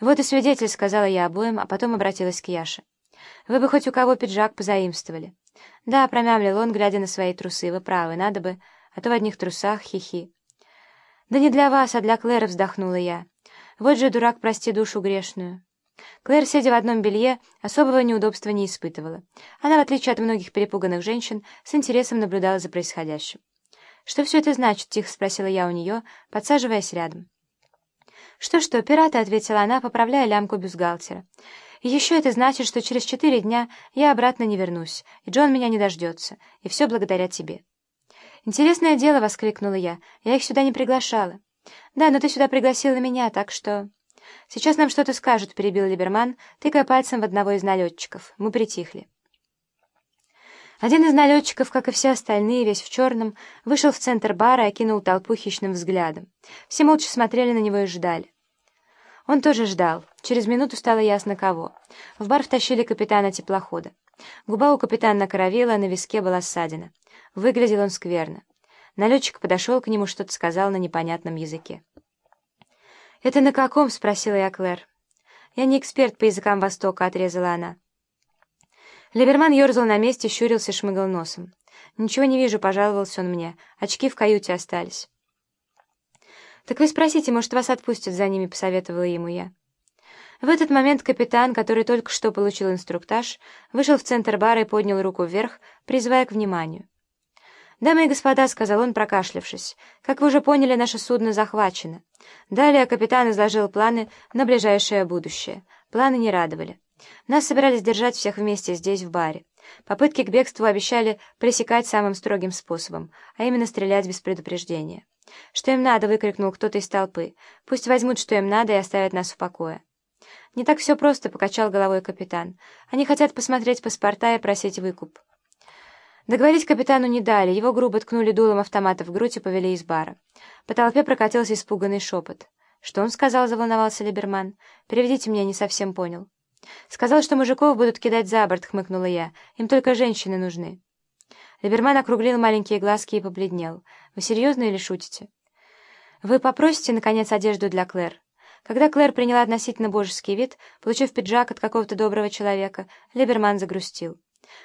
«Вот и свидетель», — сказала я обоим, а потом обратилась к Яше. «Вы бы хоть у кого пиджак позаимствовали». «Да», — промямлил он, глядя на свои трусы, — «вы правы, надо бы, а то в одних трусах, хихи». «Да не для вас, а для Клэра», — вздохнула я. «Вот же дурак, прости душу грешную». Клэр, сидя в одном белье, особого неудобства не испытывала. Она, в отличие от многих перепуганных женщин, с интересом наблюдала за происходящим. «Что все это значит?» — тихо спросила я у нее, подсаживаясь рядом. «Что-что, пираты», — ответила она, поправляя лямку бюстгальтера. «И еще это значит, что через четыре дня я обратно не вернусь, и Джон меня не дождется, и все благодаря тебе». «Интересное дело», — воскликнула я, — «я их сюда не приглашала». «Да, но ты сюда пригласила меня, так что...» «Сейчас нам что-то скажут», — перебил Либерман, тыкая пальцем в одного из налетчиков. Мы притихли. Один из налетчиков, как и все остальные, весь в черном, вышел в центр бара и окинул толпу хищным взглядом. Все молча смотрели на него и ждали. Он тоже ждал. Через минуту стало ясно, кого. В бар втащили капитана теплохода. Губа у капитана кровила, а на виске была ссадина. Выглядел он скверно. Налетчик подошел к нему, что-то сказал на непонятном языке. «Это на каком?» — спросила я Клэр. «Я не эксперт по языкам Востока», — отрезала она. Либерман ерзал на месте, щурился, шмыгал носом. «Ничего не вижу», — пожаловался он мне. «Очки в каюте остались». «Так вы спросите, может, вас отпустят за ними», — посоветовала ему я. В этот момент капитан, который только что получил инструктаж, вышел в центр бара и поднял руку вверх, призывая к вниманию. «Дамы и господа», — сказал он, прокашлявшись, — «как вы уже поняли, наше судно захвачено». Далее капитан изложил планы на ближайшее будущее. Планы не радовали. Нас собирались держать всех вместе здесь, в баре. Попытки к бегству обещали пресекать самым строгим способом, а именно стрелять без предупреждения. «Что им надо?» — выкрикнул кто-то из толпы. «Пусть возьмут, что им надо, и оставят нас в покое». «Не так все просто», — покачал головой капитан. «Они хотят посмотреть паспорта и просить выкуп». Договорить капитану не дали, его грубо ткнули дулом автомата в грудь и повели из бара. По толпе прокатился испуганный шепот. «Что он сказал?» — заволновался Либерман. «Переведите мне, не совсем понял». «Сказал, что мужиков будут кидать за борт», — хмыкнула я. «Им только женщины нужны». Либерман округлил маленькие глазки и побледнел. «Вы серьезно или шутите?» «Вы попросите, наконец, одежду для Клэр?» Когда Клэр приняла относительно божеский вид, получив пиджак от какого-то доброго человека, Либерман загрустил.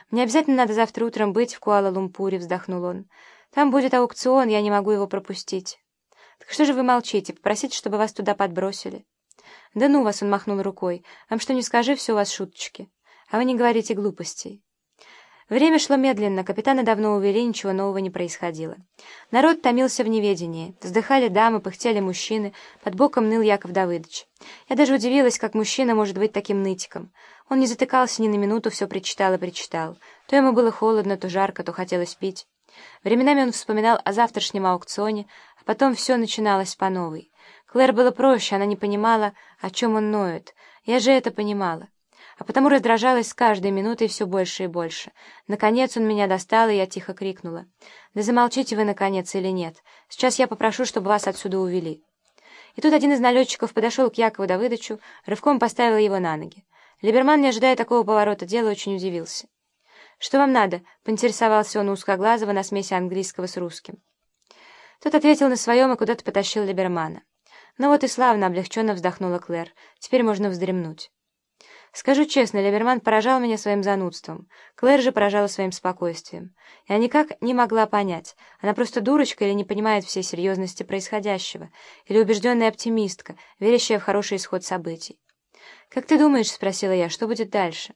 «Мне обязательно надо завтра утром быть в Куала-Лумпуре», — вздохнул он. «Там будет аукцион, я не могу его пропустить». «Так что же вы молчите? Попросите, чтобы вас туда подбросили». «Да ну вас!» — он махнул рукой. «Вам что не скажи, все у вас шуточки. А вы не говорите глупостей». Время шло медленно, капитана давно увели, ничего нового не происходило. Народ томился в неведении. Вздыхали дамы, пыхтели мужчины, под боком ныл Яков Давыдович. Я даже удивилась, как мужчина может быть таким нытиком. Он не затыкался ни на минуту, все причитал и причитал. То ему было холодно, то жарко, то хотелось пить. Временами он вспоминал о завтрашнем аукционе, а потом все начиналось по новой. Клэр было проще, она не понимала, о чем он ноет. Я же это понимала а потому раздражалась с каждой минутой все больше и больше. Наконец он меня достал, и я тихо крикнула. «Да замолчите вы, наконец, или нет? Сейчас я попрошу, чтобы вас отсюда увели». И тут один из налетчиков подошел к Якову Давыдовичу, рывком поставил его на ноги. Либерман, не ожидая такого поворота дела, очень удивился. «Что вам надо?» — поинтересовался он узкоглазого на смеси английского с русским. Тот ответил на своем и куда-то потащил Либермана. «Ну вот и славно!» — облегченно вздохнула Клэр. «Теперь можно вздремнуть». Скажу честно, Либерман поражал меня своим занудством. Клэр же поражала своим спокойствием. Я никак не могла понять, она просто дурочка или не понимает всей серьезности происходящего, или убежденная оптимистка, верящая в хороший исход событий. «Как ты думаешь, — спросила я, — что будет дальше?»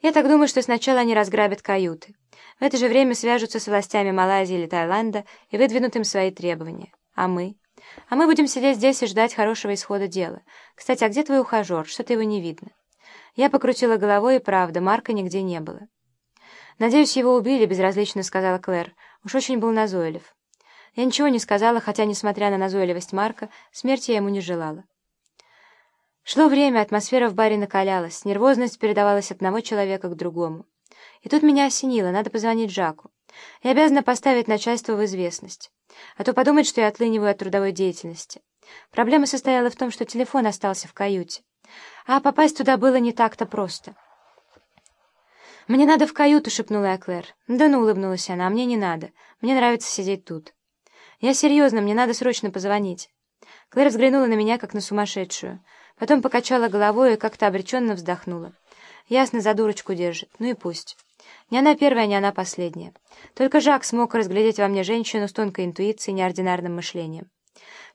Я так думаю, что сначала они разграбят каюты. В это же время свяжутся с властями Малайзии или Таиланда и выдвинут им свои требования. А мы? А мы будем сидеть здесь и ждать хорошего исхода дела. Кстати, а где твой ухажер? Что-то его не видно». Я покрутила головой, и правда, Марка нигде не было. «Надеюсь, его убили», — безразлично сказала Клэр. Уж очень был назойлив. Я ничего не сказала, хотя, несмотря на назойливость Марка, смерти я ему не желала. Шло время, атмосфера в баре накалялась, нервозность передавалась от одного человека к другому. И тут меня осенило, надо позвонить Жаку. Я обязана поставить начальство в известность. А то подумает, что я отлыниваю от трудовой деятельности. Проблема состояла в том, что телефон остался в каюте. А попасть туда было не так-то просто. «Мне надо в каюту», — шепнула Клэр. «Да ну», — улыбнулась она, — «а мне не надо. Мне нравится сидеть тут». «Я серьезно, мне надо срочно позвонить». Клэр взглянула на меня, как на сумасшедшую. Потом покачала головой и как-то обреченно вздохнула. Ясно, за дурочку держит. Ну и пусть. Не она первая, не она последняя. Только Жак смог разглядеть во мне женщину с тонкой интуицией и неординарным мышлением.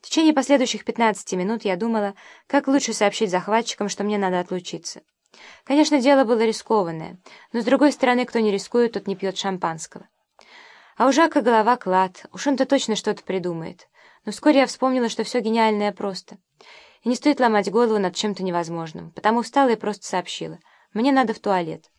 В течение последующих 15 минут я думала, как лучше сообщить захватчикам, что мне надо отлучиться. Конечно, дело было рискованное, но, с другой стороны, кто не рискует, тот не пьет шампанского. А у Жака голова клад, уж он-то точно что-то придумает. Но вскоре я вспомнила, что все гениальное просто. И не стоит ломать голову над чем-то невозможным, потому встала и просто сообщила. Мне надо в туалет.